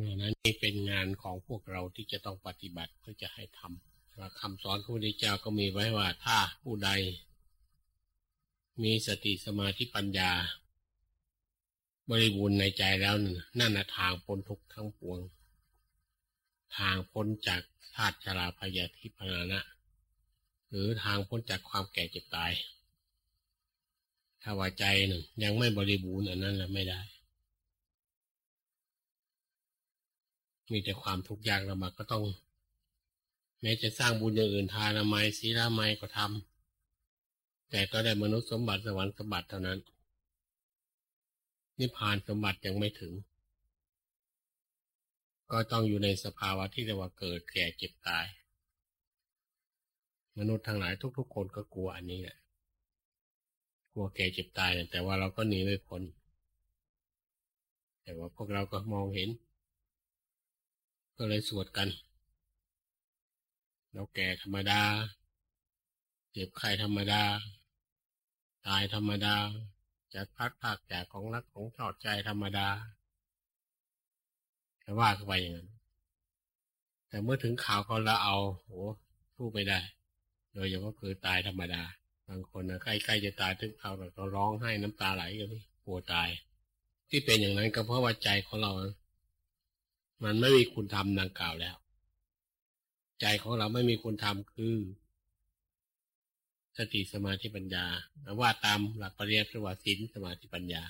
งานนั้นนี่เป็นงานของพวกเราที่จะต้องปฏิบัติเพื่อจะให้ทำคำสอนของพระพุทธเจ้าก็มีไว้ว่าถ้าผู้ใด มีสติสมาธิปัญญา บริบูรณ์ในใจแล้วนั่นทางพ้นทุกข์ทั้งปวง ทางพ้นจากธาตุชราพยาธิพนานะ หรือทางพ้นจากความแก่เจ็บตาย ถ้าว่าใจหนึ่งยังไม่บริบูรณ์อันนั้นแหละไม่ได้ มีแต่ความทุกข์ยากลำบากก็ต้อง แม้จะสร้างบุญอย่างอื่นทานามัยศีลามัยก็ทำแต่ก็ได้มนุษย์สมบัติสวรรค์สมบัติเท่านั้น นิพพานสมบัติยังไม่ถึง ก็ต้องอยู่ในสภาวะที่เรียกว่าเกิดแก่เจ็บตาย มนุษย์ทั้งหลายทุก ๆ คนก็กลัวอันนี้แหละกลัวแก่เจ็บตายแต่ว่าเราก็หนีไม่พ้นแต่ว่าพวกเราก็มองเห็น ก็เลยสวดกัน เราแก่ธรรมดา เจ็บไข้ธรรมดา ตายธรรมดาจะพัดภาคจากของรักของชอบใจธรรมดาแต่ว่าก็ไปอย่างนั้น แต่เมื่อถึงข่าวเขาละเอาโอ้สู้ไปได้ โดยเฉพาะคือตายธรรมดา บางคนนะใกล้ๆจะตายถึงข่าวเราร้องไห้น้ำตาไหลกันกลัวตาย ที่เป็นอย่างนั้นก็เพราะว่าใจของเรา มันไม่มีคุณธรรมดังกล่าวแล้ว ใจของเราไม่มีคุณธรรมคือ สติสมาธิปัญญาว่าตามหลักปริยัติว่าศีลสมาธิปัญญา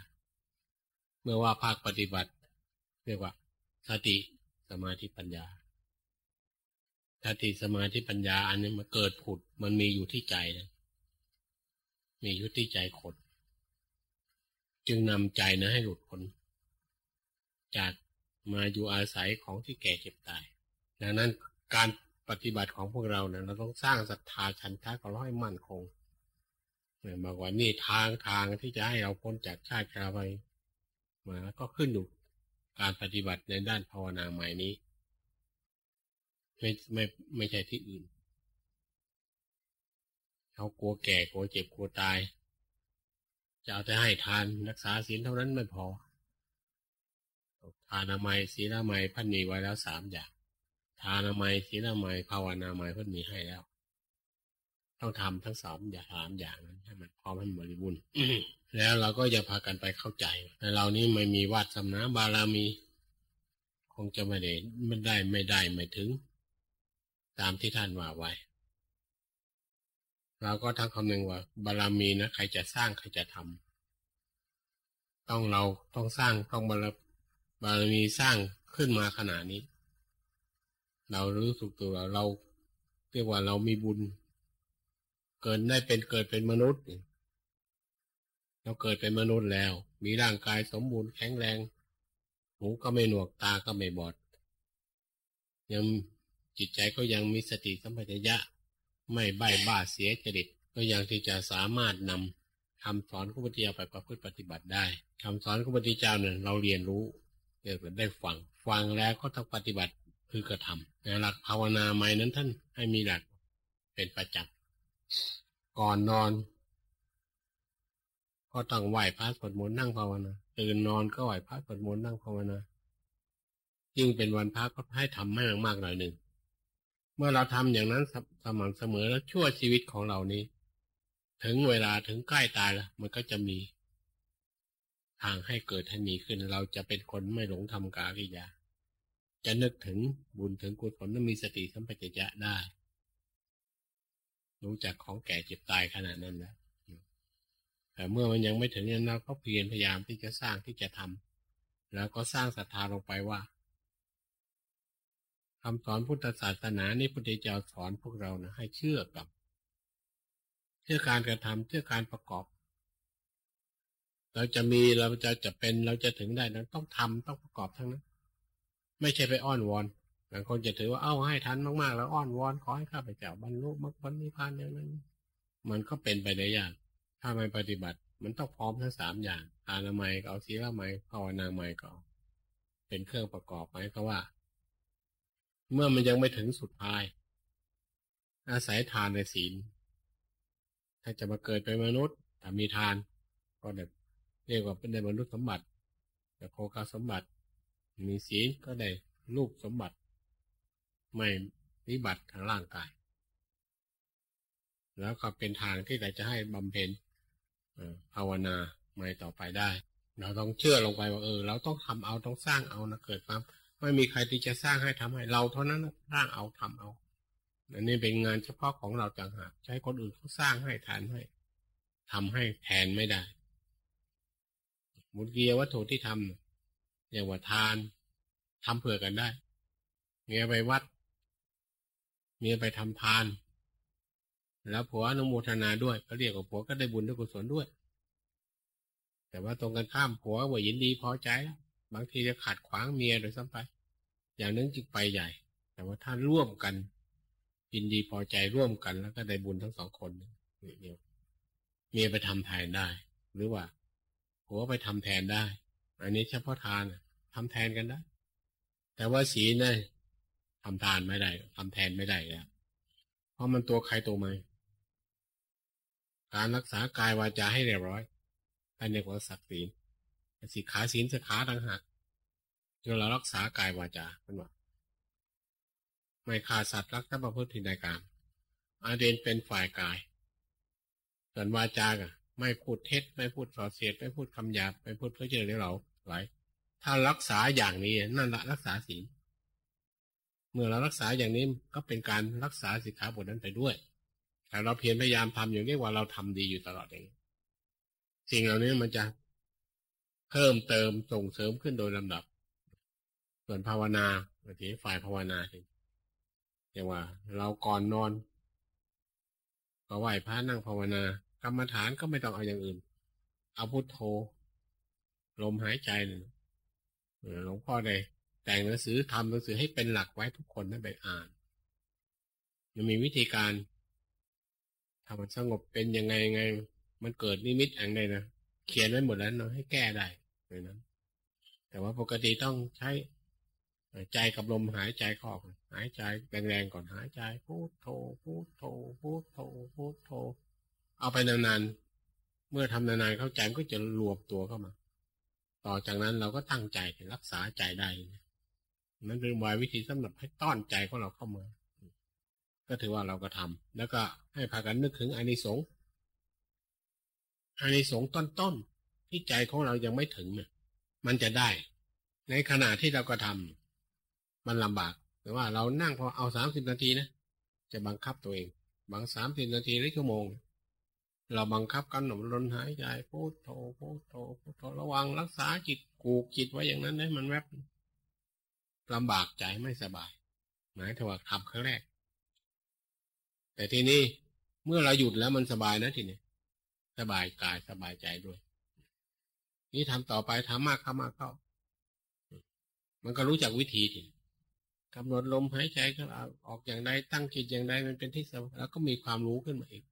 เมื่อว่าภาคปฏิบัติ เรียกว่า สติสมาธิปัญญาสติสมาธิปัญญา อันนี้มันเกิดผุด มันมีอยู่ที่ใจนะมีอยู่ที่ใจคนจึงนำใจนะให้หลุดพ้นจาก มาอยู่อาศัยของที่แก่เจ็บตาย ดังนั้นการปฏิบัติของพวกเราเนี่ยเราต้องสร้างศรัทธาชันทะของเราให้มั่นคงเนี่ยบอกว่านี่ทางทางที่จะให้เราพ้นจากชาติชราไปมาก็ขึ้นอยู่การปฏิบัติในด้านภาวนาใหม่นี้ ไม่ไม่ไม่ใช่ที่อื่นเขากลัวแก่กลัวเจ็บกลัวตาย จะเอาแต่ให้ทานรักษาศีลเท่านั้นไม่พอ ทานามัยศีลามัยพันมีไว้แล้วสามอย่าง ทานามัยศีลามัยภาวนามัยพันมีให้แล้ว ต้องทำทั้งสองอย่างสามอย่างนั้นให้มันพร้อมให้บริบูรณ์แล้วเราก็จะพากันไปเข้าใจแต่เรานี้ไม่มีวัดสำนักบารามี คงจะไม่ได้ไม่ได้ไม่ได้ไม่ถึง ตามที่ท่านว่าไว้ เราก็ทั้งคำนึงว่า บารมีนะใครจะสร้างใครจะทำต้องเราต้องสร้างต้องบาร บารมีสร้างขึ้นมาขนาดนี้ เรารู้สึกตัวเราเรียกว่าเรามีบุญ เกิดได้เป็นเกิดเป็นมนุษย์ เราเกิดเป็นมนุษย์แล้ว มีร่างกายสมบูรณ์แข็งแรง หูก็ไม่หนวกตาก็ไม่บอด ยังจิตใจก็ยังมีสติสัมปชัญญะ ไม่ใบ้บ้าเสียจริตก็ยังที่จะสามารถนำคำสอนของพระพุทธเจ้าไปประพฤติปฏิบัติได้คำสอนของพระพุทธเจ้าเนี่ยเราเรียนรู้ เกิดได้ฟัง ฟังแล้วก็ต้องปฏิบัติคือกระทำในหลักภาวนาใหม่นั้นท่านให้มีหลักเป็นประจักษ์ก่อนนอน ก็ต้องไหว้พระสวดมนต์นั่งภาวนาตื่นนอนก็ไหว้พระสวดมนต์นั่งภาวนายิ่งเป็นวันพระก็ให้ทำมากมากหน่อยหนึ่ง เมื่อเราทำอย่างนั้นสม่ำเสมอแล้วชั่วชีวิตของเรานี้ ถึงเวลาถึงใกล้ตายแล้วมันก็จะมี ทางให้เกิดให้มีขึ้น เราจะเป็นคนไม่หลงทำกาลิยา จะนึกถึงบุญถึงกุศลนั้นมีสติสัมปชัญญะได้ รู้จักของแก่เจ็บตายขนาดนั้นแล้วแต่เมื่อมันยังไม่ถึงนั้นเราก็เพียรพยายามที่จะสร้างที่จะทำแล้วก็สร้างศรัทธาลงไปว่าคำสอนพุทธศาสนานี่พุทธเจ้าสอนพวกเรานะให้เชื่อกับ เชื่อการกระทำเชื่อการประกอบ เราจะมีเราจะจะเป็นเราจะถึงได้นั้นต้องทำต้องประกอบทั้งนั้น ไม่ใช่ไปอ้อนวอนบางคนจะถือว่าเอ้าให้ทันมากๆ แล้วอ้อนวอนขอให้ข้าพเจ้าบรรลุมรรคผลนิพพานอย่างนั้น มันก็เป็นไปได้ยากถ้าไม่ปฏิบัติ มันต้องพร้อมทั้งสามอย่างทานามัยก็เอาศีลไมภาวนาไมก็เป็นเครื่องประกอบไหมก็ว่า เมื่อมันยังไม่ถึงสุดท้าย อาศัยทานในศีล ถ้าจะมาเกิดเป็นมนุษย์ถ้ามีทานก็แบบ เรียกว่าเป็นในมนุษย์สมบัติแต่โคกาสมบัติ มีศีลก็ได้รูปสมบัติ ไม่วิบัติทางร่างกาย แล้วก็เป็นทางที่เราจะให้บำเพ็ญภาวนาไม่ต่อไปได้ เราต้องเชื่อลงไปว่าเออ เราต้องทำเอาต้องสร้างเอานะเกิดความไม่มีใครที่จะสร้างให้ทำให้เราเท่านั้นสร้างเอาทำเอาอันนี้เป็นงานเฉพาะของเราต่างหากใช้คนอื่นเขาสร้างให้ทานให้ทำให้แทนไม่ได้ มุเกียวัตถุที่ทำอย่างว่าทานทำเผื่อกันได้เมียไปวัดเมียไปทำทาน แล้วผัวอนุโมทนาด้วยก็เรียกว่าผัวก็ได้บุญด้วยกุศลด้วย แต่ว่าตรงกันข้ามผัวว่ายินดีพอใจ บางทีจะขัดขวางเมียโดยซ้ำไป อย่างนั้นจึงไปใหญ่ แต่ว่าถ้าร่วมกันยินดีพอใจร่วมกันแล้วก็ได้บุญทั้งสองคนเดียวเมียไปทำแทนได้ หรือว่า ผัวไปทำแทนได้ อันนี้เฉพาะทานทำแทนกันได้ แต่ว่าศีลเนี่ยทำทานไม่ได้ทำแทนไม่ได้แล้วเพราะมันตัวใครตัวมันการรักษากายวาจาให้เรียบร้อยอันนี้ว่าศักดิ์ศีลสิขาศีลสขาต่างหากเรารักษากายวาจาเป็นว่าไม่ฆ่าสัตว์รักทรัพย์ประพฤติในการอาเดนเป็นฝ่ายกาย ส่วนวาจากะ ไม่พูดเท็จไม่พูดส่อเสียดไม่พูดคำหยาบไม่พูดเพื่อเจอในเราไหลถ้ารักษาอย่างนี้นั่นละรักษาศีลเมื่อเรารักษาอย่างนี้ก็เป็นการรักษาสิกขาบทนั้นไปด้วยแต่เราเพียรพยายามทำอย่างนี้ว่าเราทำดีอยู่ตลอดเองสิ่งเหล่านี้มันจะเพิ่มเติมส่งเสริมขึ้นโดยลำดับ ส่วนภาวนาบางทีฝ่ายภาวนาเองอย่างว่า เราก่อนนอน ก็ไหว้พระนั่งภาวนา กรรมฐานก็ไม่ต้องเอาอย่างอื่น เอาพุทโธ ลมหายใจหลวงพ่อได้แต่งหนังสือทำหนังสือให้เป็นหลักไว้ทุกคนได้ไปอ่านมันมีวิธีการทำมันสงบเป็นยังไงไง มันเกิดนิมิตอย่างใดนะเขียนไว้หมดแล้วเนาะให้แก้ได้เลยนั้นแต่ว่าปกติต้องใช้ใจกับลมหายใจเข้าหายใจแรงๆก่อนหายใจพูดโทพูดโทพูดโทพูดโท เอาไปนานๆ เมื่อทำนานๆเข้าใจมันก็จะรวมตัวเข้ามา ต่อจากนั้นเราก็ตั้งใจรักษาใจได้นั่นเป็นวายวิธีสำหรับให้ต้อนใจของเราเข้ามาก็ถือว่าเราก็ทำแล้วก็ให้พากันนึกถึงอานิสงส์อานิสงส์ต้นๆที่ใจของเรายังไม่ถึงเนี่ยมันจะได้ ในขณะที่เราก็ทำมันลำบากแต่ว่าเรานั่งพอเอาสามสิบนาทีนะจะบังคับตัวเอง บางสามสิบนาทีหรือชั่วโมง เราบังคับกันหนุนลนหายใจพูดโทพูดโทพูดโทระวังรักษาจิตกูกจิตไว้อย่างนั้นได้มันแวบลำบากใจไม่สบาย หมายถึงว่าทำครั้งแรก แต่ทีนี้เมื่อเราหยุดแล้วมันสบายนะทีนี้สบายกายสบายใจด้วย นี่ทำต่อไปทำมากเข้ามากเข้า มันก็รู้จักวิธีทีกำหนดลมหายใจก็ออกอย่างใดตั้งจิตอย่างใดมันเป็นที่สบแล้วก็มีความรู้ขึ้นมาอีก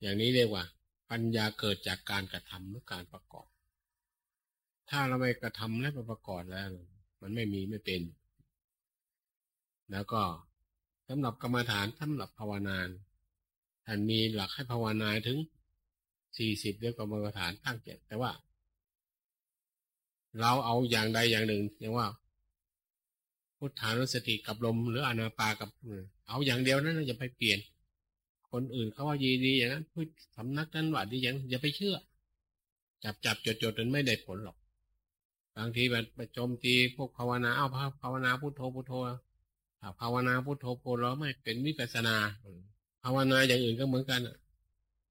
อย่างนี้เรียกว่า ปัญญาเกิดจากการกระทำหรือการประกอบ ถ้าเราไม่กระทำและประกอบแล้ว มันไม่มีไม่เป็น แล้วก็สำหรับกรรมฐานสำหรับภาวนาท่านมีหลักให้ภาวนาถึงสี่สิบเรียกกรรมฐานตั้งเจ็ดแต่ว่า เราเอาอย่างใดอย่างหนึ่งอย่างว่า พุทธานุสติกับลมหรืออนาปากับเอาอย่างเดียวนั้นอย่าไปเปลี่ยน คนอื่นเขาว่าดีดีอย่างนั้นพูดสำนักนั้นว่าดีอย่างอย่าไปเชื่อ จับจับจดจดจนไม่ได้ผลหรอกบางทีแบบไปโจมตีพวกภาวนาเอาภาวนาพุทโธพุทโธภาวนาพุทโธพุทโธแล้วไม่เป็นวิปัสนาภาวนาอย่างอื่นก็เหมือนกัน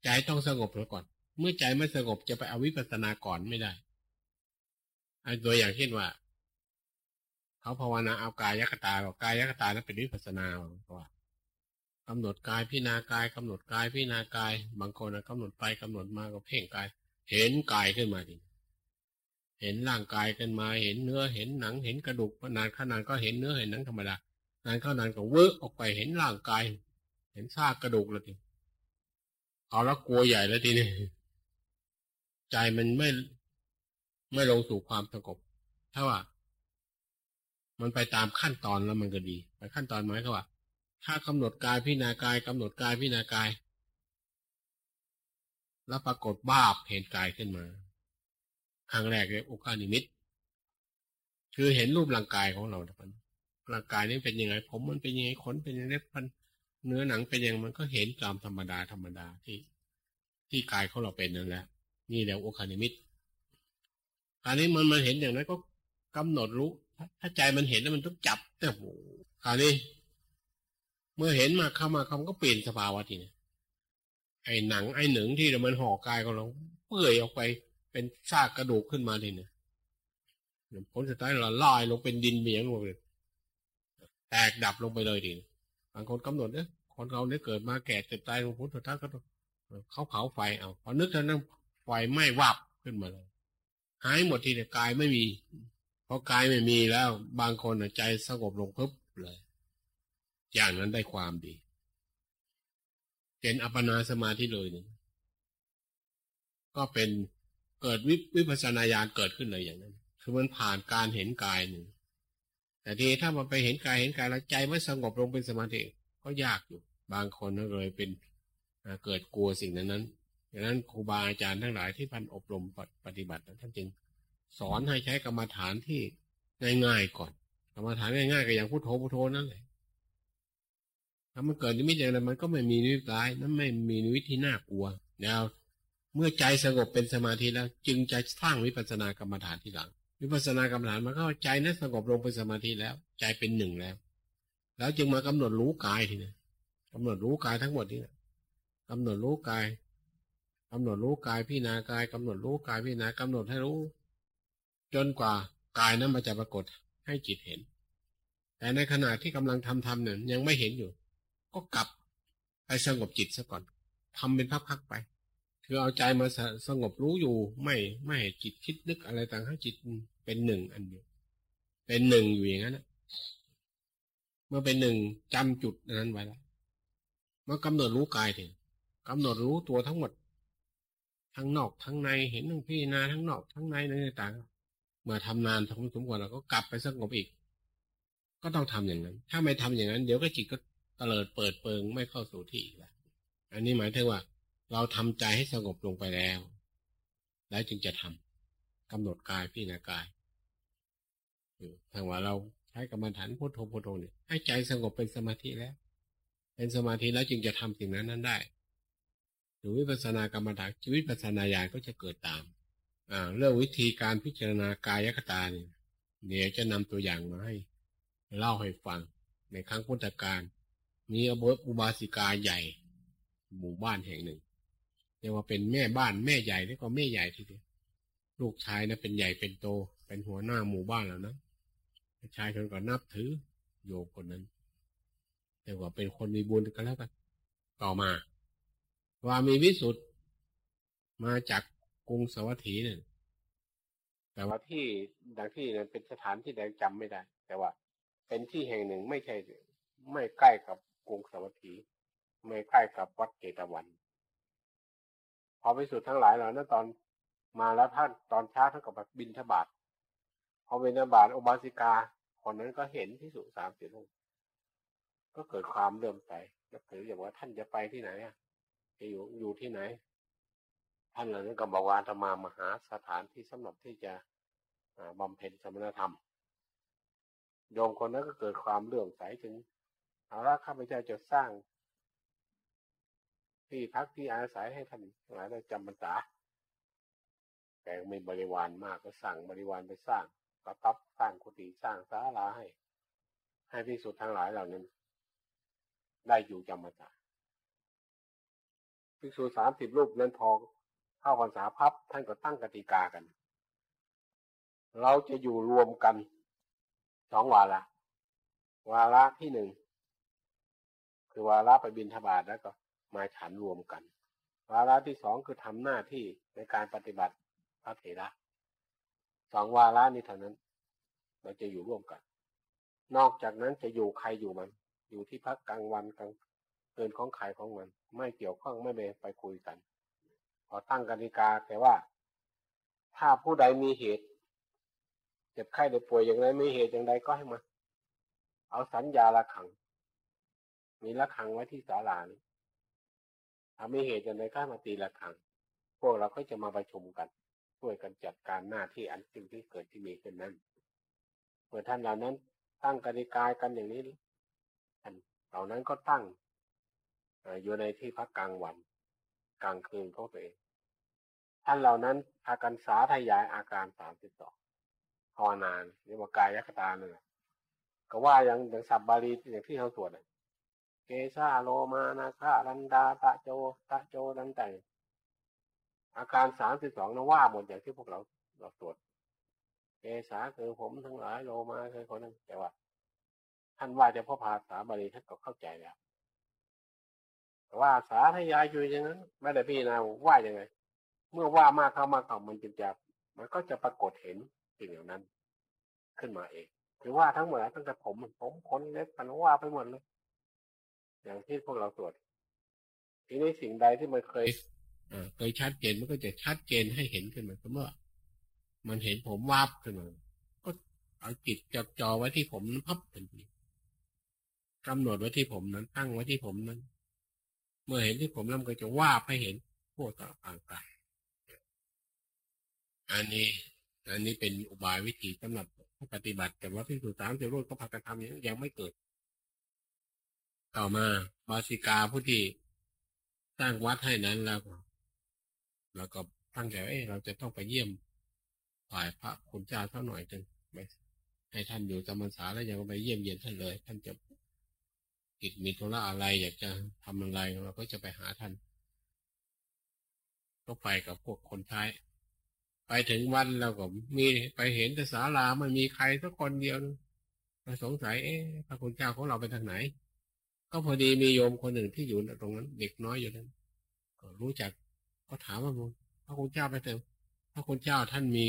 ใจต้องสงบแล้วก่อน เมื่อใจไม่สงบจะไปเอาวิปัสนาก่อนไม่ได้ไอ้ตัวอย่างเช่นว่าเขาภาวนาเอากายยักตาบอกกายยักตานั้นเป็นวิปัสนาว่า กำหนดกายพิจารณากายกำหนดกายพิจารณากาย บางคนกำหนดไปกำหนดมาก็เพ่งกาย เห็นกายขึ้นมาดิเห็นร่างกายขึ้นมาเห็นเนื้อเห็นหนังเห็นกระดูกนานขนาดก็เห็นเนื้อเห็นหนังธรรมดานานเข้านานก็เวอออกไปเห็นร่างกาย เห็นซากกระดูกแล้วทีเอาแล้วกลัวใหญ่แล้วทีนี้ใจมันไม่ไม่ลงสู่ความสงบถ้าว่า มันไปตามขั้นตอนแล้วมันก็ดี ไปขั้นตอนหมายก็ว่า ถ้ากำหนดกายพิจารณากายกำหนดกายพิจารณากาย แล้วปรากฏว่าเห็นกายขึ้นมาครั้งแรกเลยอุคหนิมิต คือเห็นรูปร่างกายของเรามันร่างกายนี้เป็นยังไง ผมมันเป็นยังไงขนเป็นยังไงเล็บฟันเนื้อหนังเป็นยังไงมันก็เห็นตามธรรมดาธรรมดาที่ที่กายของเราเป็นนั่นแหละ นี่แหละอุคหนิมิตอันนี้มันมันเห็นอย่างนั้นก็กำหนดรู้ ถ้าใจมันเห็นแล้วมันต้องจับแต่โหคราวนี้ เมื่อเห็นมาเข้ามาเขาก็เปลี่ยนสภาวะทีนี้ไอ้หนังไอ้หนึ่งที่มันห่อกายของเราเปื่อยออกไปเป็นซากกระดูกขึ้นมาทีนี้ผลสุดท้ายเราลอยลงเป็นดินเมียงลงเลยแตกดับลงไปเลยทีนี้บางคนกำหนดเนี่ยคนเราเนี่ยเกิดมาแก่เจ็บตายลงผลสุดท้ายก็ต้องเขาเผาไฟเอาพอนึกเท่านั้นไฟไหม้วับขึ้นมาเลยหายหมดทีเดียกายไม่มีพอกายไม่มีแล้ว บางคนใจสงบลงปุ๊บเลย อย่างนั้นได้ความดีเป็นอัปปนาสมาธิเลยหนึ่งก็เป็นเกิดวิวปัสนาญาณเกิดขึ้นเลยอย่างนั้น คือมันผ่านการเห็นกายหนึ่งแต่ทีถ้ามันไปเห็นกายเห็นกายแล้วใจไม่สงบลงเป็นสมาธิก็ยากอยู่ บางคนก็เลยเป็นเกิดกลัวสิ่งนั้นนั้นดังนั้นครูบาอาจารย์ทั้งหลายที่พันอบรมปฏิบัติท่านจึงสอนให้ใช้กรรมฐานที่ง่ายๆก่อน กรรมฐานง่ายๆก็อย่างพุทโธพุทโธนั่นแหละ ถ้ามันเกิดนิมิตอย่างไรมันก็ไม่มีนิมิตร้ายนั้นไม่มีนิมิตที่น่ากลัวแล้วเมื่อใจสงบเป็นสมาธิแล้ว จึงจะสร้างวิปัสสนากรรมฐานที่หลัง วิปัสสนากรรมฐานมันก็ใจนั้นสงบลงเป็นสมาธิแล้ว ใจเป็นหนึ่งแล้ว แล้วจึงมากำหนดรู้กายทีนี้กำหนดรู้กายทั้งหมดนี่กำหนดรู้กายกำหนดรู้กายพี่นากายกำหนดรู้กายพี่นากำหนดให้รู้ จนกว่ากายนั้นมันจะปรากฏให้จิตเห็น แต่ในขณะที่กำลังทำทำเนี่ยยังไม่เห็นอยู่ ก็กลับไปสงบจิตซะก่อนทำเป็นพักๆไป คือเอาใจมาสงบรู้อยู่ไม่ไม่ให้จิตคิดนึกอะไรต่างให้จิตเป็นหนึ่งอันเดียวเป็นหนึ่งอยู่อย่างนั้นเมื่อเป็นหนึ่งจำจุดนั้นไว้แล้วเมากำหนดรู้กายถึงกำหนดรู้ตัวทั้งหมด ทั้งนอกทั้งในเห็นทั้งพี่นาทั้งนอกทั้งในในต่างเมื่อทำนานทั้งสมควรเราก็กลับไปสงบอีก ก็ต้องทำอย่างนั้น ถ้าไม่ทำอย่างนั้น เดี๋ยวก็จิตก็ เตลิดเปิดเปิงไม่เข้าสู่ที่อีกแล้วอันนี้หมายถึงว่า เราทำใจให้สงบลงไปแล้ว แล้วจึงจะทำกำหนดกายพี่นากายถ้าว่าเราใช้กรรมฐานพุทโธพุทโธเนี่ยให้ใจสงบเป็นสมาธิแล้ว เป็นสมาธิแล้วจึงจะทำสิ่งนั้นนั้นได้หรือวิปัสสนากรรมฐานชีวิตปัสสนาญาณก็จะเกิดตาม อ่า เรื่องวิธีการพิจารณากายคตาเนี่ยเดี๋ยวจะนำตัวอย่างมาให้เล่าให้ฟังในครั้งพุทธกาล มีอบอุบาสิกาใหญ่ หมู่บ้านแห่งหนึ่งเรียกว่าเป็นแม่บ้านแม่ใหญ่แล้วก็แม่ใหญ่ทีเดียวลูกชายนะเป็นใหญ่เป็นโต เป็นหัวหน้าหมู่บ้านแล้วนะชายคนก็นับถือโยมคนนั้น แต่ว่าเป็นคนมีบุญกันแล้วกันต่อมา ว่ามีวิสุทธ์มาจากกรุงสวัสดีเนี่ยแต่ว่าที่ดังที่นั้นเป็นสถานที่แดงจำไม่ได้ แต่ว่า เป็นที่แห่งหนึ่งไม่ใช่ ไม่ใกล้กับ กรุงสวัสดีไม่ใกล้กับวัดเกตวันพอวิสุทธ์ทั้งหลายเหล่านั้นตอนมาแล้วท่านตอนเช้าท่านก็แบบินทบาทพอบินทบาทอบาสิกา คนนั้นก็เห็นที่สุสามสิบองก็เกิดความเริ่มใจนับถืออย่างว่าท่านจะไปที่ไหนอะจะอยู่อยู่ที่ไหน ท่านเหล่านั้นก็บอกว่าธรรมามหาสถานที่สำหรับที่จะบำเพ็ญสมณธรรมโยมคนนั้นก็เกิดความเลื่อมใสถึง เอาละข้าพเจ้าจะสร้าง ที่พักที่อาศัยให้ท่านหลายได้จำพรรษาแต่มีบริวารมากก็สั่งบริวารไปสร้างกระตับสร้างกุฏิสร้างศาลาให้ ให้พิสุทธ์ทั้งหลายเหล่านั้น ได้อยู่จำพรรษาภิกษุสามสิบรูปนั้นพอเข้าพรรษาพับท่านก็ตั้งกติกากัน เราจะอยู่รวมกันสองวาระวาระที่หนึ่ง คือวาระไปบินทบาทแล้วก็มาฉันรวมกัน วาระที่สองคือทำหน้าที่ในการปฏิบัติพระเถระสองวาระนี้เท่านั้น เราจะอยู่ร่วมกัน นอกจากนั้นจะอยู่ใครอยู่มัน อยู่ที่พักกลางวันกลางเกินของขายของมัน ไม่เกี่ยวข้องไม่ไปไปคุยกันขอตั้งกติกาแต่ว่า ถ้าผู้ใดมีเหตุเจ็บไข้ได้ป่วยอย่างไรมีเหตุอย่างใดก็ให้มาเอาสัญญาละขัง มีละขังไว้ที่ศาลานี้ถ้ามีเหตุอย่างใดก็มาตีละขัง พวกเราก็จะมาประชุมกันช่วยกันจัดการหน้าที่อันสิ่งที่เกิดที่มีขึ้นนั้นเมื่อท่านเหล่านั้นตั้งกติกากันอย่างนี้ท่านเหล่านั้นก็ตั้งอยู่ในที่พักกลางวัน กลางคืนของตัวเองท่านเหล่านั้นพากันสาธยายอาการสามสิบสองภาวนานเนี่ว่ากายคตาเนี่ยก็ว่าอย่างอย่างสับบาลีอย่างที่เขาสวด เกชาโลมานาคารันดาตะโจตะโจดังแต่อาการสามสิบสองนว่าหมดอย่างที่พวกเราเราสวดเกษาคือผมทั้งหลายโลมาคือคนนั้นแต่ว่า ท่านว่าจะพ่อภาษาบาลีท่านก็เข้าใจแล้วว่าสาธยายอยู่อย่างนั้นไม่ได้พี่นะว่าอย่างไง เมื่อว่ามากเข้ามากเข้ามันจะจะมันก็จะปรากฏเห็นสิ่งอย่างนั้น ขึ้นมาเองถือว่าทั้งหมดตั้งแต่ผมผมคนเล็บกันว่าไปหมดเลย อย่างที่พวกเราตรวจ ทีนี้สิ่งใดที่มันเคยเคยชัดเจนมันก็จะชัดเจนให้เห็นขึ้นมาเมื่อ มันเห็นผมวาบขึ้นมาก็เอาจิตจับจอไว้ที่ผมนั้นพับทันทีกำหนดไว้ที่ผมนั้นตั้งไว้ที่ผมนั้น เมื่อเห็นที่ผมแล้วมันก็จะวาบให้เห็นพวกต่างๆอันนี้อันนี้เป็นอุบายวิธีสำหรับปฏิบัติแต่ว่าที่สุดสามเจ้าโลดก็พากันทำอย่างยังไม่เกิด ต่อมาบาสิกาผู้ที่สร้างวัดให้นั้นแล้วแล้วก็ตั้งใจว่าเราจะต้องไปเยี่ยมฝ่ายพระคุณเจ้าเท่าหน่อยจึงไม่ให้ท่านอยู่จำพรรษาแล้วยังไปเยี่ยมเยียนท่านเลย ท่านจะกิจมีธุระอะไร อยากจะทำอะไรเราก็จะไปหาท่านก็ไปกับพวกคนใช้ไปถึงวันเราก็มีไปเห็นแต่ศาลาไม่มีใครสักคนเดียวมาสงสัยเอ๊ะพระคุณเจ้าของเราไปทางไหน ก็พอดีมีโยมคนหนึ่งที่อยู่ตรงนั้น เด็กน้อยอยู่นั้นก็รู้จักก็ถามว่าพระคุณเจ้าไปเถอะพระคุณเจ้าท่านมี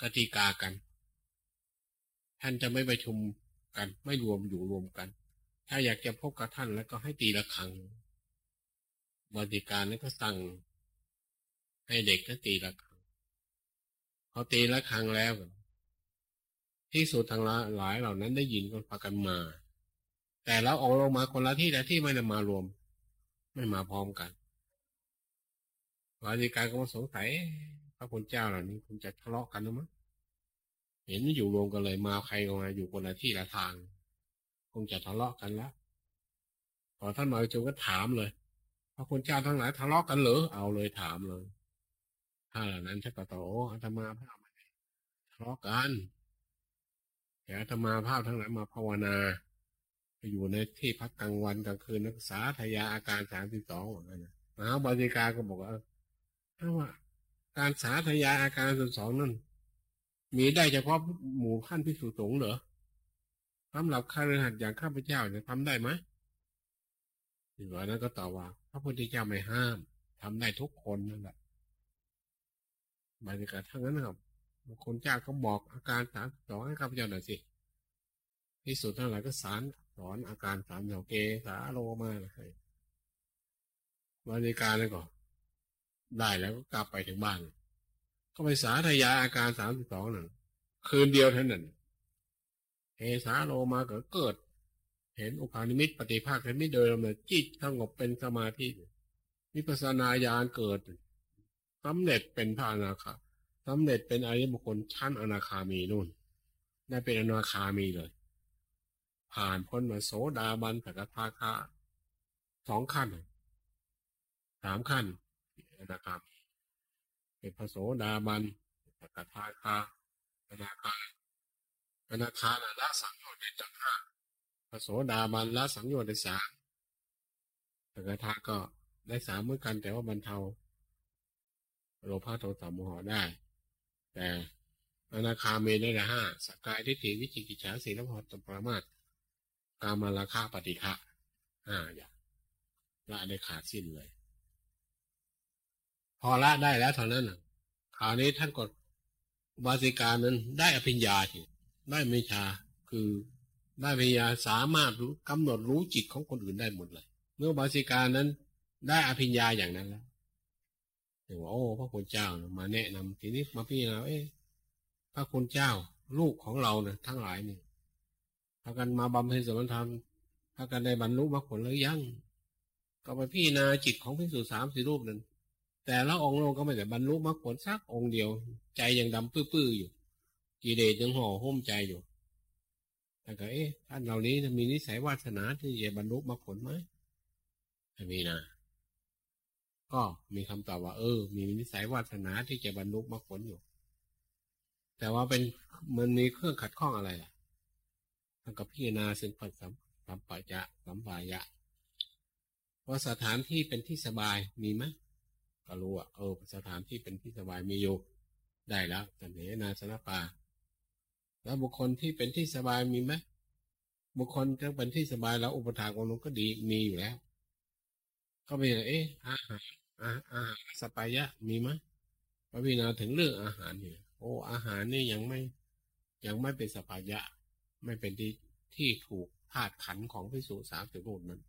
กติกากัน ท่านจะไม่ประชุมกัน ไม่รวมอยู่รวมกัน ถ้าอยากจะพบกับท่านแล้วก็ให้ตีละครังบริการแล้วก็สั่ง ให้เด็กก็ตีละครังพอตีละครังแล้วที่สุดทางหลายเหล่านั้นได้ยินก็พากันมา แต่แล้วออกลงมาคนละที่แต่ที่ไม่ได้มารวม ไม่มาพร้อมกันบริการก็มาสงสัยพระคุณเจ้าเหล่านี้คงจะทะเลาะกันหรือมั้งเห็นอยู่รวมกันเลยมาใครก็มาอยู่คนละที่ละทาง คงจะทะเลาะกันแล้วพอท่านมาจูก็ถามเลยพระคุณเจ้าทั้งหลายทะเลาะกันเหรอเอาเลยถามเลยถ้าเหล่านั้นชักโตอาตมาภาพทะเลาะกันแต่อาตมาภาพทั้งหลายมาภาวนา อยู่ในที่พักกลางวันกลางคืนนักษาทยาอาการสามสิบสองเหมือนกันมหาบริการก็บอกว่าถ้าว่าการสาธยาอาการส่วนสองนั่นมีได้เฉพาะหมู่ขั้นพิสุสงเหรอสำหรับข้าราชการอย่างข้าพเจ้าจะทำได้ไหมถึงวันนั้นก็ตอบว่า พระพุทธเจ้าไม่ห้ามทำได้ทุกคนนั่นแหละบรรยากาศทั้งนั้นครับคนเจ้าก็บอกอาการสามสองให้ข้าพเจ้าหน่อยสิที่สุดทั้งหลายก็สาร สอนอาการสามเหล่าเกสาโลมาเลยบริการเลยก่อนได้แล้วก็กลับไปถึงบ้าน ก็ไปสาธยายอาการสามสิบสองนั่นคืนเดียวเท่านั้นเฮสาโลมาก็เกิด เห็นอุปาณิมิตปฏิภาคเห็นไม่เดิมเลยจิตสงบเป็นสมาธิวิปัสนาญาณเกิดสำเร็จเป็นพระอนาคาสำเร็จเป็นอริยบุคคลชั้นอนาคามีนู่นได้เป็นอนาคามีเลย ผ่านพ้นมาโสดาบันสักทาคาสองขั้นสามขั้นนะครับเป็นพระโสดาบันสกทาคาอนาคาอนาคาละสังโยชน์ได้จังห้าพระโสดาบันละสังโยชน์ได้สามสกทาก็ได้สามเหมือนกันแต่ว่าบรรเทาโลภะโทสะโมหะได้ แต่อนาคาเมได้ละห้าสกายทิฏฐิวิจิกิจฉาสีลพหตปรามาต กามาราคาปฏิฆะห้าอย่างละได้ขาดสิ้นเลย พอละได้แล้วเท่านั้นคราวนี้ท่านกดบาสิกานั้นได้อภิญญาทีได้เมชาคือได้ปัญญาสามารถรู้กำหนดรู้จิตของคนอื่นได้หมดเลย เมื่อบาสิกานั้นได้อภิญญาอย่างนั้นแล้วถึงว่าโอ้พระคุณเจ้ามาแนะนำทีนี้มาพี่เราเอ๊ะพระคุณเจ้าลูกของเราเนี่ยทั้งหลายเนี่ย พากันมาบำเพ็ญสมณธรรมพากันได้บรรลุมรรคผลแล้วยัง ก็ไปพี่นาจิตของพิสุสามสี่รูปนั้น แต่ละองค์เราก็ไม่ได้บรรลุมรรคผลสักองค์เดียว ใจยังดำปื้อๆอยู่ กิเลสยังห่อหุ้มใจอยู่แต่ก็เอ๊ะท่านเหล่านี้มีนิสัยวาสนาที่จะบรรลุมรรคผลไหมไม่มีนะก็มีคำตอบว่า เออ มีนิสัยวาสนาที่จะบรรลุมรรคผลอยู่ แต่ว่าเป็นมันมีเครื่องขัดข้องอะไรล่ะ ท่านก็พิจารณาซึ่งปัจสัมสัมปะจะสัมปายะว่าสถานที่เป็นที่สบายมีไหมก็รู้ว่าเออสถานที่เป็นที่สบายมีอยู่ได้แล้วสันเนนาสนปา แล้วบุคคลที่เป็นที่สบายมีไหมบุคคลที่เป็นที่สบายแล้วอุปถากของนุก็ดีมีอยู่แล้ว ก็ไปเอ๊ะอาหารอาอาหารสปายะมีไหมพระวินาถึงเรื่องอาหารเนี่ยโอ้อาหารนี่ยังไม่ยังไม่เป็นสปายะ ไม่เป็นที่ที่ถูกธาตุขันของพิสุสามสิบรูปนั้น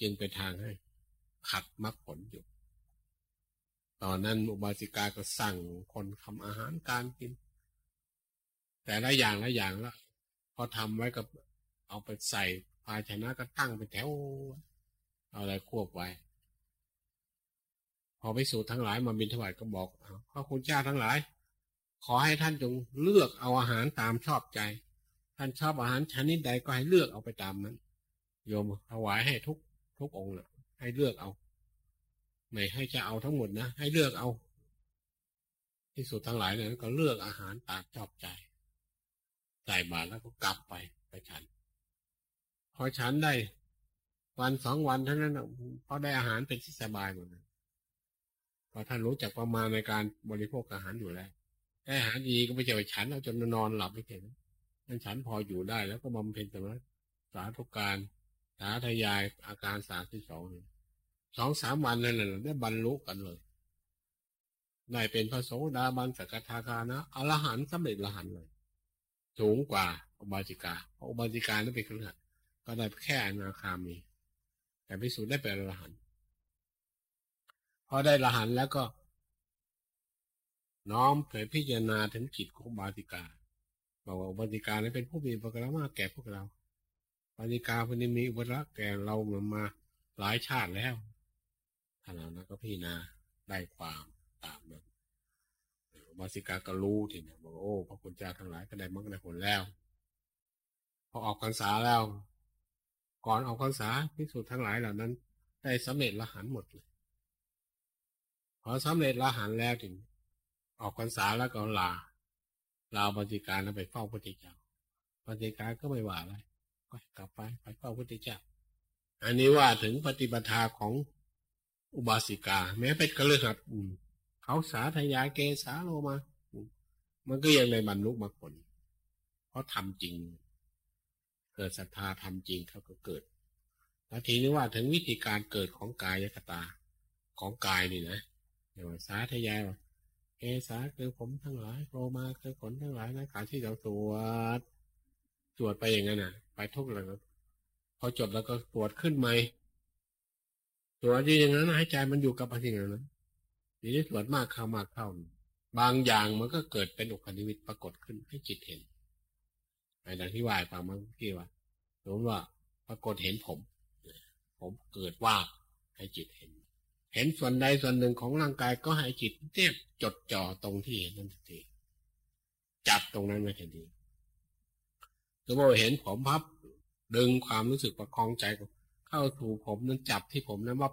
จึงเป็นทางให้ขัดมรรคผลอยู่ ตอนนั้นอุบาสิกาก็สั่งคนทำอาหารการกิน แต่ละอย่างละอย่างละพอทำไว้กับเอาไปใส่ภาชนะก็ตั้งเป็นแถว เอาอะไรควบไว้ พอไปสู่ทั้งหลายมาบินถวายก็บอกพระคุณเจ้าทั้งหลาย ขอให้ท่านจงเลือกเอาอาหารตามชอบใจ ท่านชอบอาหารชนิดใดก็ให้เลือกเอาไปตามนั้นโยมถวายให้ทุกทุกองค์นะให้เลือกเอา ไม่ให้จะเอาทั้งหมดนะ ให้เลือกเอาที่สุดทั้งหลายนั้นก็เลือกอาหารตามชอบใจใส่บาตรแล้วก็กลับไปไปฉัน พอฉันได้ วันสองวันเท่านั้นพอได้อาหารเป็นที่สบายหมดเลยพอท่านรู้จักประมาณในการบริโภคอาหารอยู่แล้วได้อาหารดีก็ไม่ใช่ไปฉันเอาจนนอนหลับไม่เห็น นั่นฉันพออยู่ได้แล้วก็บำเพ็ญสมาสาธุการสาธยายอาการสามที่สองสองสามวันนั่นแหละได้บรรลุกันเลยได้เป็นพระโสดาบันสกทาคานะอรหันต์สำเร็จอรหันต์เลย สูงกว่าอุบาสิกาเพราะอุบาสิกานั้นเป็นขนาดก็ได้แค่อนาคามี แต่พิสูจน์ได้เป็นอรหันต์พอได้อรหันต์แล้วก็ น้อมเผยพิจารณาถึงจิตของบาติกา บอกว่าอุบาติกานั้นเป็นผู้มีปกรมากแก่พวกเราปาติกาพนี้มีอุปรักแก่เรามามาหลายชาติแล้วท่านนั้นก็พี่นาได้ความตามนั้นบาสิกาก็รู้ทีนี้บอกโอ้พระคุณเจ้าทั้งหลายก็ได้มรรคได้ผลแล้ว พอออกพรรษาแล้ว ก่อนออกพรรษาพิสูจน์ทั้งหลายเหล่านั้น ได้สำเร็จละหันหมดเลย พอสำเร็จละหันแล้วถึงออกพรรษาแล้วก็ลา ลาบาสิการแล้วไปเฝ้าพระเจ้าบาสิการก็ไม่ว่าอะไรก็กลับไปไปเฝ้าพระเจ้า อันนี้ว่าถึงปฏิปทาของอุบาสิกา แม้เป็นกระเลือกเขาสาธยายเกสาโลมา มันก็ยังในบรรลุมรรคผล เพราะทำจริง เกิดศรัทธาทำจริงเขาก็เกิดแล้วทีนี้ว่าถึงวิธีการเกิดของกายยคตาของกายนี่นะเดี๋ยวสาธยายว่า เกสาคือผมทั้งหลายโลมาคือขนทั้งหลายนะขาที่เราตรวจตรวจไปอย่างนั้นน่ะ ไปทุกเลยพอจบแล้วก็ตรวจขึ้นไหม่ตรวจอย่างนั้นให้ใจมันอยู่กับอะไรอย่างนั้นทีนี้ตรวจมากเข้ามากเข้า บางอย่างมันก็เกิดเป็นอุคนิมิตปรากฏขึ้นให้จิตเห็นไอ้ดังที่ว่าฟังมื่อกี้ว่าสมมติว่าปรากฏเห็นผม ผมเกิดว่าให้จิตเห็น เห็นส่วนใดส่วนหนึ่งของร่างกายก็ให้จิตเทียบจดจ่อตรงที่เห็นนั่นทีจับตรงนั้นไว้ทันทีสมมติเห็นผมพับ ดึงความรู้สึกประคองใจเข้าถูผมนั้นจับที่ผมนั้นว่า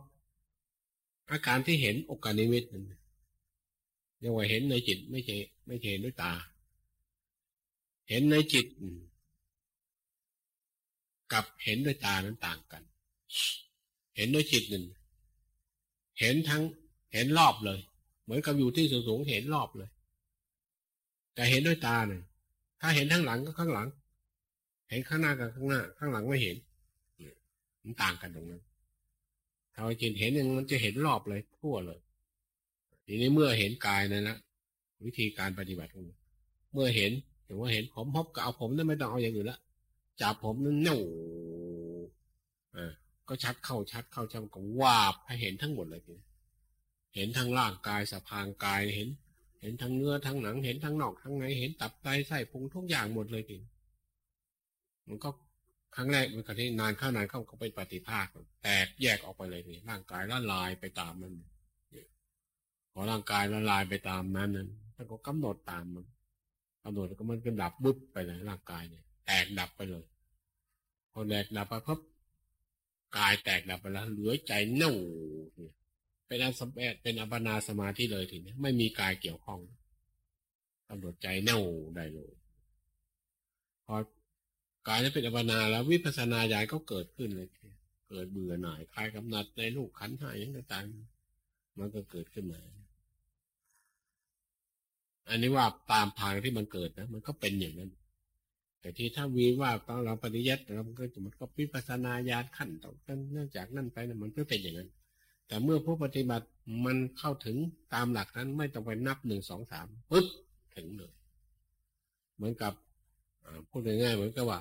อาการที่เห็นโอกานิมิตนั่นเรียกว่าเห็นในจิตไม่ใช่ไม่ใช่เห็นด้วยตา เห็นในจิต กับเห็นด้วยตานั้นต่างกัน เห็นด้วยจิตหนึ่ง เห็นทั้งเห็นรอบเลย เหมือนกับอยู่ที่สูงๆเห็นรอบเลย แต่เห็นด้วยตาเนี่ยถ้าเห็นทั้งหลังก็ข้างหลัง เห็นข้างหน้ากับข้างหน้า ข้างหลังไม่เห็นมันต่างกันตรงนั้นถ้าจิตเห็นอย่งมันจะเห็นรอบเลยทั่วเลย ทีนี้เมื่อเห็นกายนั่นนะวิธีการปฏิบัติของเมื่อเห็นถือว่าเห็นผมพบกับเอาผมนั่นไม่ต้องเอาอย่างอื่นละจับผมนั่นเน่า ก็ชัดเข้าชัดเข้าชัดก็วาบให้เห็นทั้งหมดเลยทีเห็นทั้งร่างกายสะพางกายเห็น เห็นทั้งเนื้อทั้งหนัง เห็นทั้งนอกทั้งในเห็นตับไตไส้พุงทุกอย่างหมดเลยทีมันก็ครั้งแรกมันก็ที่นานเข้านานเข้าก็เป็นปฏิภาคแตกแยกออกไปเลยนี่ร่างกายละลายไปตามมันพอร่างกายละลายไปตามนั้นนั้นท่านก็กำหนดตามมันกำหนดก็มันก็ดับบึ๊บไปเลยร่างกายเนี่ยแตกดับไปเลย พอแตกดับไปพับ กายแตกดับไปแล้วเหลือใจเน่าเป็นอันสมเป็นอัปนาสมาธิเลยทีนี้ไม่มีกายเกี่ยวข้องกำหนดใจเน่าได้เลยพอกายนั้นเป็นอัปนาแล้ววิปัสสนาญาณก็เกิดขึ้นเลยเกิดเบื่อหน่ายคลายกำหนัดในลูกขันห้าอย่างต่างมันก็เกิดขึ้นมา อันนี้ว่าตามทางที่มันเกิดนะมันก็เป็นอย่างนั้น แต่ที่ถ้าวีว่าตอนเราปฏิยัติเราก็มันก็พิปัสนาญาณขั้นต่อกันเนื่องจากนั่นไปนะมันก็เป็นอย่างนั้น แต่เมื่อผู้ปฏิบัติมันเข้าถึงตามหลักนั้นไม่ต้องไปนับหนึ่งสองสามปึ๊บถึงเลยเหมือนกับพูดง่ายๆเหมือนกับว่า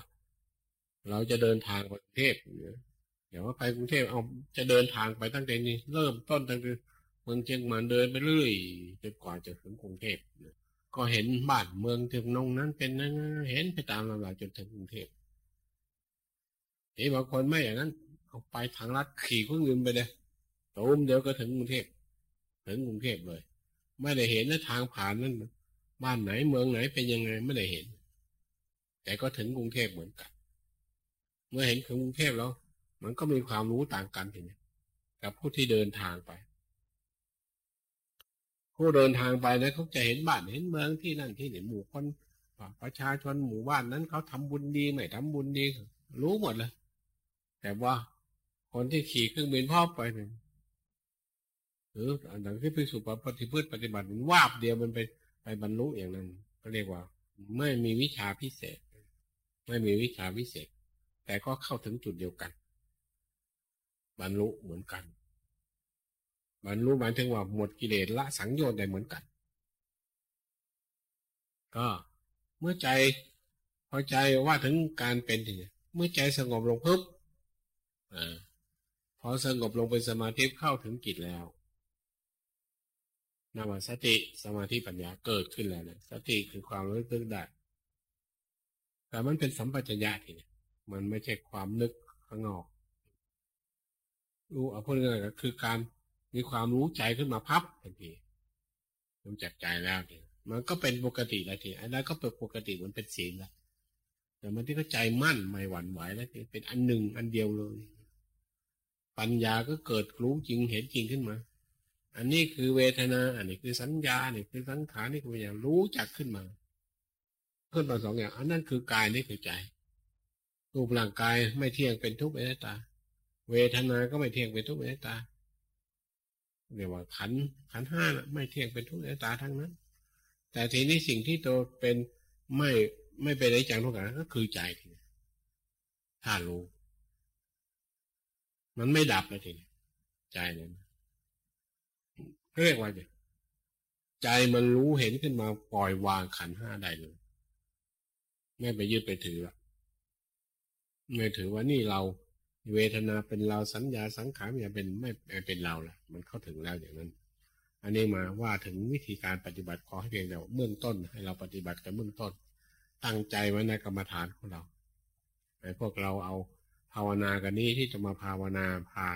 เราจะเดินทางไปกรุงเทพเดี๋ยวว่าไปกรุงเทพเอาจะเดินทางไปตั้งแต่นี้ เริ่มต้นตั้งแต่เมืองเชียงใหม่เดินไปเรื่อยจนกว่าจะถึงกรุงเทพ ก็เห็นบ้านเมืองถึงนงนั้นเป็นนั้นเห็นไปตามลำดับจนถึงกรุงเทพเอ้บางคนไม่อย่างนั้นเอาไปทางลัดขี่เครื่องบินไปเลยตูมเดี๋ยวก็ถึงกรุงเทพถึงกรุงเทพเลย ไม่ได้เห็นนะทางผ่านนั้นบ้านไหนเมืองไหนเป็นยังไงไม่ได้เห็น แต่ก็ถึงกรุงเทพเหมือนกัน เมื่อเห็นถึงกรุงเทพแล้ว มันก็มีความรู้ต่างกันทีนี้กับผู้ที่เดินทางไป ผู้เดินทางไปนะเขาจะเห็นบ้านเห็นเมืองที่นั่นที่นี่หมู่คนประชาชนหมู่บ้านนั้นเขาทำบุญดีไม่ทำบุญดี รู้หมดเลย แต่ว่าคนที่ขี่เครื่องบินพ่อไปหนึ่งหรืออันนั้นที่พิสุปฏิพฤติปฏิบัติมันวาบเดียวมันไปไปบรรลุอย่างนั้น ก็เรียกว่า ไม่มีวิชาพิเศษ ไม่มีวิชาพิเศษ แต่ก็เข้าถึงจุดเดียวกัน บรรลุเหมือนกัน บรรลุหมายถึงว่าหมดกิเลสละสังโยชน์ได้เหมือนกัน ก็เมื่อใจพอใจว่าถึงการเป็นเนี่ยเมื่อใจสงบลงปุ๊บอ่าพอสงบลงเป็นสมาธิเข้าถึงจิตแล้วนามสติสมาธิปัญญาเกิดขึ้นแล้วนะสติคือความรู้ตึกได้ แต่มันเป็นสัมปชัญญะทีนี้มันไม่ใช่ความนึกข้างนอก รู้เอาพูดง่ายก็คือการ มีความรู้ใจขึ้นมาพับทันทีรู้จักใจแล้วทีมันก็เป็นปกติแล้วทีอันนั้นก็เป็นปกติมันเป็นศีลแล้วแต่มันที่ก็ใจมั่นไม่หวั่นไหวแล้วทีเป็นอันหนึ่งอันเดียวเลย ปัญญาก็เกิดรู้จริงเห็นจริงขึ้นมา อันนี้คือเวทนา อันนี้คือสัญญาอันนี้คือสังขารนี่คืออย่างรู้จักขึ้นมาขึ้นมาสองอย่างอันนั้นคือกายนี่คือใจรูปร่างกายไม่เที่ยงเป็นทุกข์เป็นตา เวทนา ก็ไม่เที่ยงเป็นทุกข์เป็นตา เรียกว่าขันขันห้าไม่เที่ยงเป็นทุกข์ในตาทั้งนั้น แต่ทีนี้สิ่งที่ตัวเป็นไม่ไม่เป็นอนิจจังทุกขังก็คือใจทีนี้ถ้ารู้ มันไม่ดับเลยทีนี้ใจเนี่ยเรียกว่าใจมันรู้เห็นขึ้นมาปล่อยวางขันห้าได้เลย ไม่ไปยึดไปถือไม่ถือว่านี่เรา เวทนาเป็นเราสัญญาสังขารอย่าเป็นไม่เป็นเราละมันเข้าถึงแล้วอย่างนั้น อันนี้มาว่าถึงวิธีการปฏิบัติขอให้เพียงแต่เบื้องต้นให้เราปฏิบัติกันเบื้องต้น ตั้งใจไว้ในกรรมฐานของเราไอ้พวกเราเอาภาวนากันนี้ที่จะมาภาวนาพา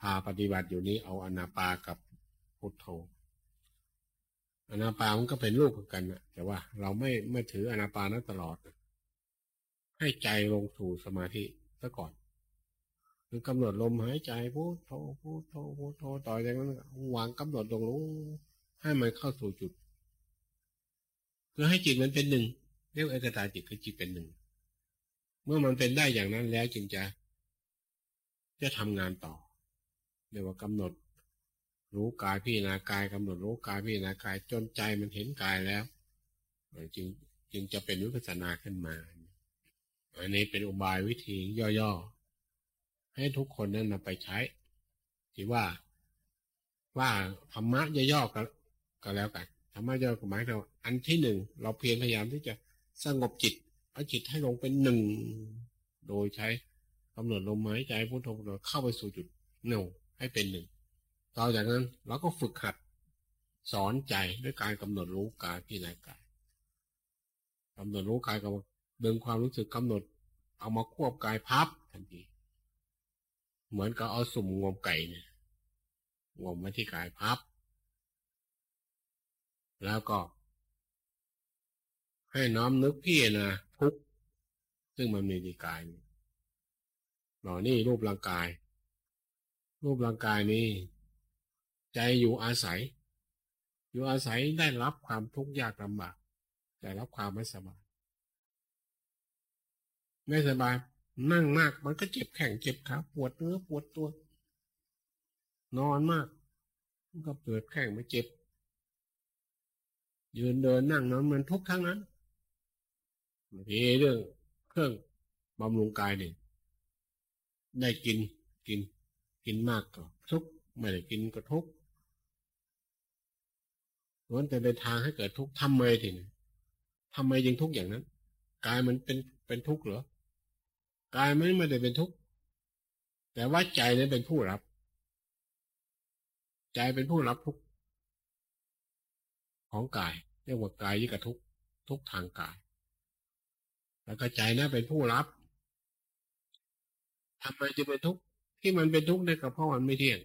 พาปฏิบัติอยู่นี้เอาอนาปากับพุทโธอนาปามันก็เป็นลูกกันนะแต่ว่าเราไม่ไม่ถืออนาปานั้นตลอด ให้ใจลงสู่สมาธิซะก่อน คือกำหนดลมหายใจพุทโธพุทโธพุทโธต่อจากนั้นวางกำหนดลงรู้ให้มันเข้าสู่จุด เพื่อให้จิตมันเป็นหนึ่งเรียกเอกตาจิตคือจิตเป็นหนึ่ง เมื่อมันเป็นได้อย่างนั้นแล้วจึงจะ จะทำงานต่อเรียกว่ากำหนด รู้กายพี่นากายกำหนดรู้กายพี่นากายจนใจมันเห็นกายแล้วจึงจึงจะเป็นวิปัสสนาขึ้นมา อันนี้เป็นอุบายวิธีย่อๆ ให้ทุกคนนั้นนำไปใช้ที่ว่าว่าธรรมะย่อๆก็ก็แล้วกันธรรมะย่อกหมายถึงอันที่หนึ่งเราเพียรพยายามที่จะสงบจิตเอาจิตให้ลงเป็นหนึ่ง โดยใช้กำหนดลมหายใจพุทโธเข้าไปสู่จุดหนึ่งให้เป็นหนึ่งต่อจากนั้นเราก็ฝึกหัดสอนใจด้วยการกำหนดรู้กายพิจารณากายกำหนดรู้กายกับเดินความรู้สึกกำหนด เอามาควบกายพับทันที เหมือนกับเอาสุ่มงมไก่เนี่ยงมมาที่กายพับ แล้วก็ ให้น้อมนึกพี่นะทุกซึ่งมันมีที่กายนี่หนอนี่รูปร่างกาย รูปร่างกายนี้ ใจอยู่อาศัย อยู่อาศัยได้รับความทุกข์ยากลำบากได้รับความไม่สบายไม่สบาย นั่งมากมันก็เจ็บแข้งเจ็บขาปวดเนื้อปวดตัว นอนมากมันก็เปิดแข้งไม่เจ็บ ยืนเดินนั่งนอนมันทุกทั้งนั้นทีเรื่องเครื่องบำรุงกายเนี่ยได้กินกิน กินมากก็ทุกไม่ได้กินก็ทุกล้วนแต่เป็นทางให้เกิดทุกข์ทำไมทีนี้ทำไมยังทุกข์อย่างนั้นกายมันเป็นเป็นทุกข์เหรอ กายไม่ไม่ได้เป็นทุกข์แต่ว่าใจนั้นเป็นผู้รับ ใจเป็นผู้รับทุกข์ของกายเรียกว่ากายยิ่งกับทุกข์ทุกทางกาย แล้วก็ใจนั้นเป็นผู้รับทำไมจะเป็นทุกข์ที่มันเป็นทุกข์ได้ก็เพราะมันไม่เที่ยง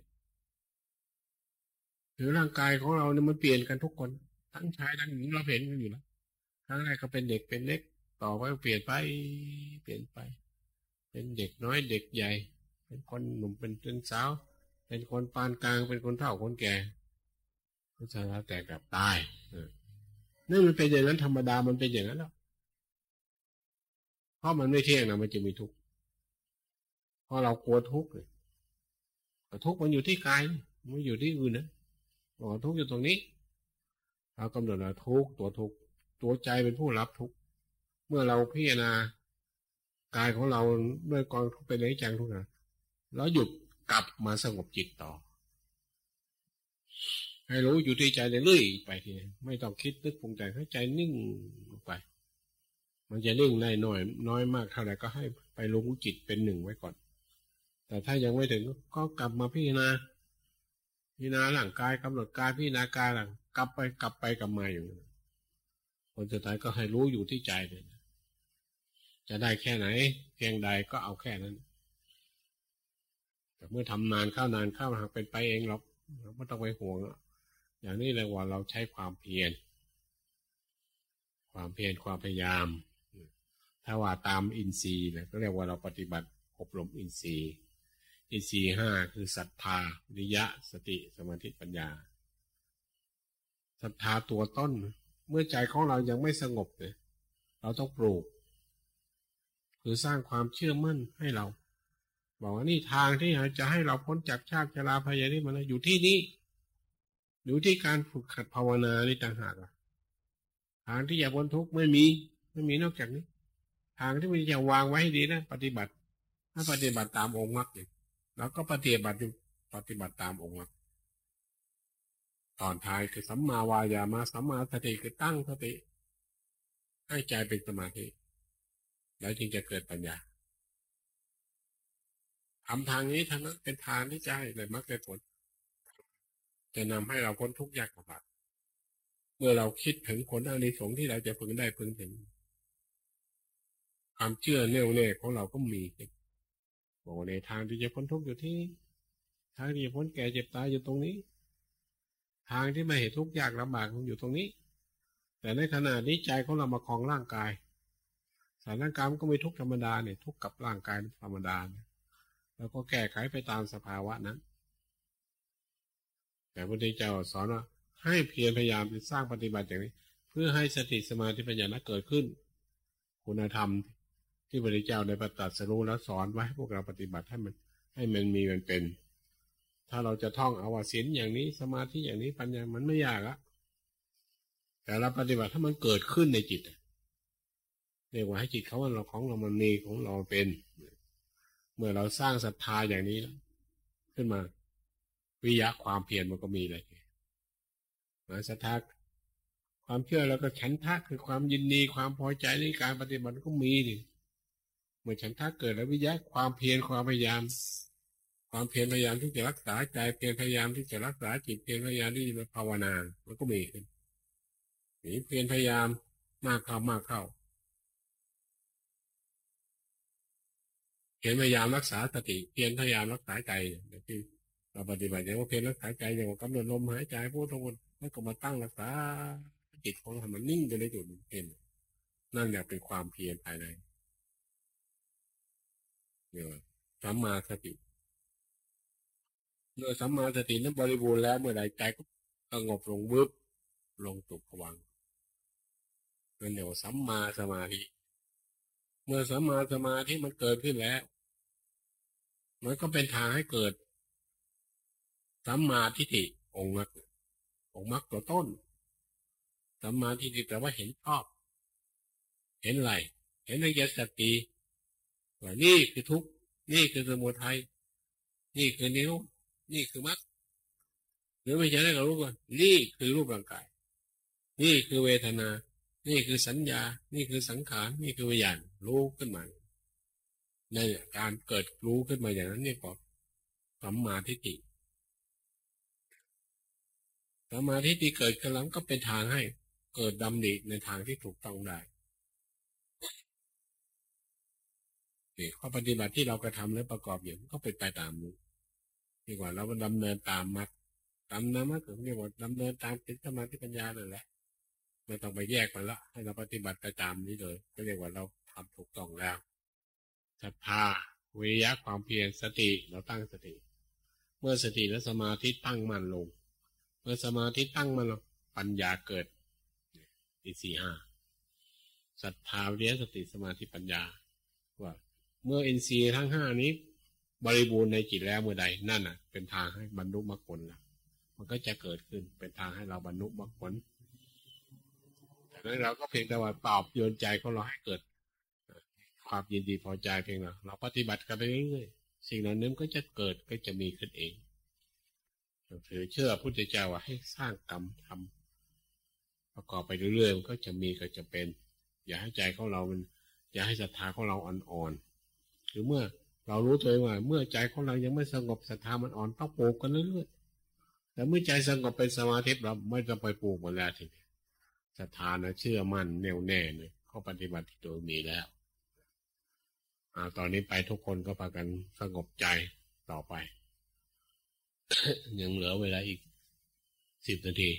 หรือร่างกายของเราเนี่ยมันเปลี่ยนกันทุกคน ทั้งชายทั้งหญิงเราเห็นกันอยู่แล้วครั้งแรกก็เป็นเด็กเป็นเล็ก ต่อไปเปลี่ยนไป เปลี่ยนไป เป็นเด็กน้อยเด็กใหญ่ เป็นคนหนุ่มเป็นเป็นสาว เป็นคนปานกลาง เป็นคนเฒ่าคนแก่ก็จะแล้วแต่กับตายนั่นมันเป็นอย่างนั้นธรรมดามันเป็นอย่างนั้นแล้วเพราะมันไม่เที่ยงนะมันจะมีทุกข์เพราะเรากลัวทุกข์เลยทุกข์มันอยู่ที่กายมันอยู่ที่อื่นนะบอกทุกข์อยู่ตรงนี้เรากำหนดว่าทุกข์ตัวทุกข์ตัวใจเป็นผู้รับทุกข์เมื่อเราพิจารณา กายของเราด้วยกองทุกข์ไปในจังทุกข์นะแล้วหยุดกลับมาสงบจิตต่อ ให้รู้อยู่ที่ใจเรื่อยไปทีไม่ต้องคิดนึกปรุงแต่งให้ใจนิ่งไป มันจะนิ่งได้น้อย น้อยมากเท่าไหร่ก็ให้ไปรู้จิตเป็นหนึ่งไว้ก่อน แต่ถ้ายังไม่ถึงก็กลับมาพิจารณาพิจารณาหลังกายกำหนดกายพิจารณากายหลังกลับไปกลับไปกลับมาอยู่คนสุดท้ายก็ให้รู้อยู่ที่ใจเลย จะได้แค่ไหน เพียงใดก็เอาแค่นั้น แต่เมื่อทำนานเข้านานเข้าหากเป็นไปเองหรอกเราไม่ต้องไปห่วงอย่างนี้เลยว่าเราใช้ความเพียรความเพียรความพยายาม ถ้าว่าตามอินทรีย์นะก็เรียกว่าเราปฏิบัติอบรมอินทรีย์ อินทรีย์ห้าคือศรัทธาวิยะสติสมาธิปัญญาศรัทธาตัวต้น เมื่อใจของเรายังไม่สงบเลยเราต้องปลูก คือสร้างความเชื่อมั่นให้เรา บอกว่านี่ทางที่จะให้เราพ้นจากชาติชราพยาธิมันอยู่ที่นี่อยู่ที่การฝึกขัดภาวนานี่ต่างหากทางที่จะพ้นทุกข์ไม่มี ไม่มีนอกจากนี้ ทางที่มันจะวางไว้ให้ดีนะปฏิบัติ ถ้าปฏิบัติตามองค์มรรคเนี่ยแล้วก็ปฏิบัติอยู่ปฏิบัติตามองค์มรรคตอนท้ายคือสัมมาวายามาสัมมาสติคือตั้งสติ ให้ใจเป็นสมาธิ แล้วจึงจะเกิดปัญญาทำทางนี้ทางนั้นเป็นทางที่จะให้เลยมรรคผล จะนำให้เราพ้นทุกข์ยากลำบากเมื่อเราคิดถึงผลอานิสงส์ที่เราจะพึงได้พึงถึง ความเชื่อแน่วแน่ของเราก็มีบอกในทางที่จะพ้นทุกข์อยู่ที่ทางที่จะพ้นแก่เจ็บตายอยู่ตรงนี้ ทางที่ไม่เห็นทุกข์ยากลำบากอยู่ตรงนี้ แต่ในขณะนี้ใจของเรามาคลองร่างกาย รร่างกายมันก็ไม่ทุกธรรมดาเนี่ยทุกกับร่างกายธรรมดาแล้วก็แก้ไขไปตามสภาวะนั้น แต่พระพุทธเจ้าสอนว่าให้เพียรพยายามสร้างปฏิบัติอย่างนี้ เพื่อให้สติสมาธิปัญญาเกิดขึ้น คุณธรรมที่พระพุทธเจ้าได้ประตัดสรู้แล้วสอนไว้พวกเราปฏิบัติให้มัน ให้มันมีมันเป็น ถ้าเราจะท่องเอาว่าศีลอย่างนี้สมาธิอย่างนี้ปัญญามันไม่ยากอะแต่เราปฏิบัติถ้ามันเกิดขึ้นในจิต เรียกว่าให้จิตเขาว่าเราของเรามันมีของเราเป็น เมื่อเราสร้างศรัทธาอย่างนี้ ขึ้นมา วิยะความเพียรมันก็มีเลยมาศรัทธาความเชื่อแล้วก็ฉันทะคือความยินดีความพอใจในการปฏิบัติก็มีดิเมื่อฉันทะเกิดแล้ววิยะความเพียรความพยายาม ความเพียรพยายามที่จะรักษาใจเพียรพยายามที่จะรักษาจิตเพียรพยายามที่จะภาวนามันก็มีขึ้นนี่เพียรพยายามมากเข้ามากเข้า พียรพยายามรักษาสติเพียรพยายามรักษาใจที่เราปฏิบัติอย่างว่าเพียรรักษาใจอย่างว่ากำหนดลมหายใจพูดทั้งหมดแล้วก็มาตั้งรักษาจิตของเรามันนิ่งไปในจุดเป็นนั่นแหละเป็นความเพียรภายในเนี่ยสัมมาสติเมื่อสัมมาสตินั้นบริบูรณ์แล้วเมื่อใดใจก็สงบลงบึบลงตุกวังนั่นเดี๋ยวสัมมาสมาธิเมื่อสัมมาสมาธิมันเกิดขึ้นแล้ว มันก็เป็นทางให้เกิดสัมมาทิฏฐิองค์มรรคองค์มรรคตัวต้นสัมมาทิฏฐิแปลว่าเห็นชอบ เห็นไรเห็นในยสติว่านี่คือทุกนี่คือสมุทัยนี่คือนิ้ว นี่คือมรรคหรือไม่ใช่ให้เรารู้ว่านี่คือรูปร่างกาย นี่คือเวทนา นี่คือสัญญา นี่คือสังขาร นี่คือวิญญาณรู้ขึ้นมา ในการเกิดรู้ขึ้นมาอย่างนั้นนี่ก็สัมมาทิฏฐิสัมมาธิที่เกิดขึ้นแล้วก็เป็นทางให้เกิดดำดิในทางที่ถูกต้องได้นี่ข้อปฏิบัติที่เรากระทำและประกอบอย่างก็เป็นไปตามนี้ดีกว่าเราดำเนินตามมัดตามน้ำมัดเรียกว่าดำเนินตามจิตสมาธิปัญญาเลยแหละไม่ต้องไปแยกมันละ ให้เราปฏิบัติไปตามนี้เลย ก็เรียกว่าเราทำถูกต้องแล้ว ศรัทธาวิริยะความเพียรสติเราตั้งสติ เมื่อสติและสมาธิตั้งมั่นลง เมื่อสมาธิตั้งมันปัญญาเกิดอีสี่ห้าศรัทธาเรียสติสมาธิปัญญาว่า เมื่ออินทรีย์ทั้งห้านี้ บริบูรณ์ในจิตแล้วเมื่อใดนั่นอะ เป็นทางให้บรรลุมรรคผลแล้วมันก็จะเกิดขึ้นเป็นทางให้เราบรรลุมรรคผลแต่นั้นเราก็เพียงแต่ว่าตอบโยนใจของเราให้เกิด ความยินดีพอใจเพียงเราเราปฏิบัติกันไปเรื่อยๆสิ่งเหล่านี้ก็จะเกิดก็จะมีขึ้นเองถือเชื่อพุทธเจ้าว่าให้สร้างกรรมทำประกอบไปเรื่อยๆมันก็จะมีก็จะเป็น อย่าให้ใจของเรามันอย่าให้ศรัทธาของเราอ่อนๆหรือเมื่อเรารู้ตัวว่าเมื่อใจของเรายังไม่สงบศรัทธามันอ่อนต้องปลูกกันเรื่อยๆแต่เมื่อใจสงบเป็นสมาธิเราไม่ต้องไปปลูกมันแล้วทีนี้ศรัทธานะเชื่อมั่นแน่วแน่เนี่ยเขาปฏิบัติโดยมีแล้ว อาตอนนี้ไปทุกคนก็พากันสงบใจต่อไป ยังเหลือเวลาอีกสิบนาที